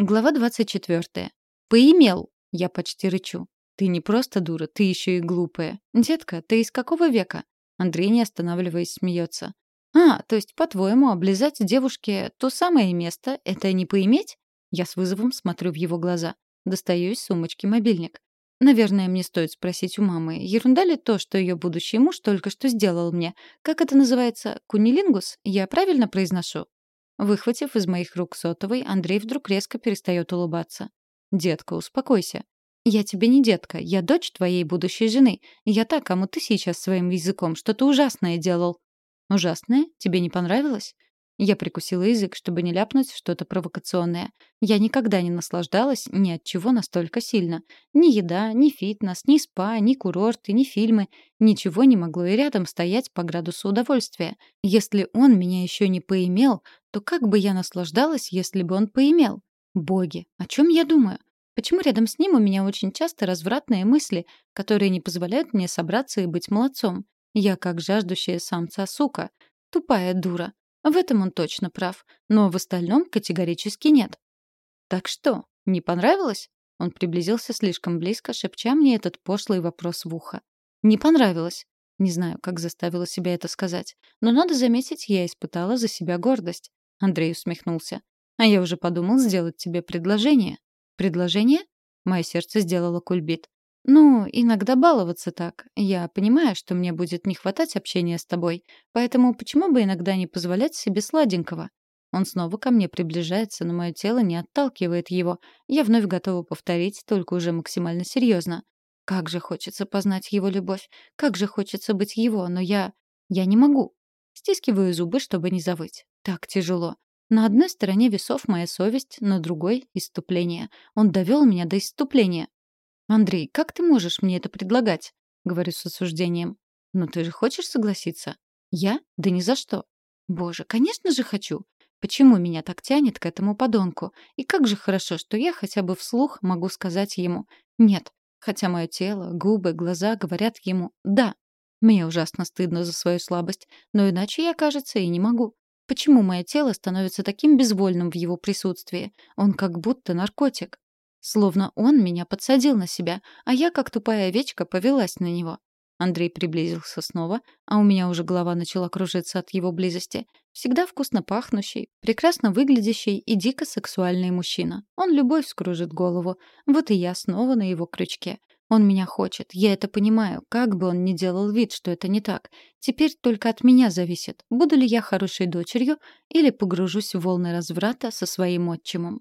Глава 24. «Поимел!» — я почти рычу. «Ты не просто дура, ты еще и глупая. Детка, ты из какого века?» Андрей, не останавливаясь, смеется. «А, то есть, по-твоему, облизать девушке то самое место — это не поиметь?» Я с вызовом смотрю в его глаза. Достаю из сумочки мобильник. Наверное, мне стоит спросить у мамы, ерунда ли то, что ее будущий муж только что сделал мне? Как это называется? Кунилингус? Я правильно произношу? Выхватив из моих рук сотовый, Андрей вдруг резко перестает улыбаться. «Детка, успокойся. Я тебе не детка, я дочь твоей будущей жены. Я та, кому ты сейчас своим языком что-то ужасное делал». «Ужасное? Тебе не понравилось?» Я прикусила язык, чтобы не ляпнуть что-то провокационное. Я никогда не наслаждалась ни от чего настолько сильно. Ни еда, ни фитнес, ни спа, ни курорты, ни фильмы. Ничего не могло и рядом стоять по градусу удовольствия. Если он меня еще не поимел, то как бы я наслаждалась, если бы он поимел? Боги, о чем я думаю? Почему рядом с ним у меня очень часто развратные мысли, которые не позволяют мне собраться и быть молодцом? Я как жаждущая самца сука. Тупая дура. В этом он точно прав, но в остальном категорически нет. «Так что, не понравилось?» Он приблизился слишком близко, шепча мне этот пошлый вопрос в ухо. «Не понравилось». Не знаю, как заставила себя это сказать. Но надо заметить, я испытала за себя гордость. Андрей усмехнулся. «А я уже подумал сделать тебе предложение». «Предложение?» Мое сердце сделало кульбит. «Ну, иногда баловаться так. Я понимаю, что мне будет не хватать общения с тобой, поэтому почему бы иногда не позволять себе сладенького?» Он снова ко мне приближается, но мое тело не отталкивает его. Я вновь готова повторить, только уже максимально серьезно. Как же хочется познать его любовь. Как же хочется быть его, но я... Я не могу. Стискиваю зубы, чтобы не завыть. Так тяжело. На одной стороне весов моя совесть, на другой — иступление. Он довел меня до иступления. «Андрей, как ты можешь мне это предлагать?» — говорю с осуждением. «Но ты же хочешь согласиться?» «Я? Да ни за что». «Боже, конечно же хочу. Почему меня так тянет к этому подонку? И как же хорошо, что я хотя бы вслух могу сказать ему «нет», хотя мое тело, губы, глаза говорят ему «да». Мне ужасно стыдно за свою слабость, но иначе я, кажется, и не могу. Почему мое тело становится таким безвольным в его присутствии? Он как будто наркотик. Словно он меня подсадил на себя, а я, как тупая овечка, повелась на него. Андрей приблизился снова, а у меня уже голова начала кружиться от его близости. Всегда вкусно пахнущий, прекрасно выглядящий и дико сексуальный мужчина. Он любой вскружит голову. Вот и я снова на его крючке. Он меня хочет, я это понимаю, как бы он ни делал вид, что это не так. Теперь только от меня зависит, буду ли я хорошей дочерью или погружусь в волны разврата со своим отчимом.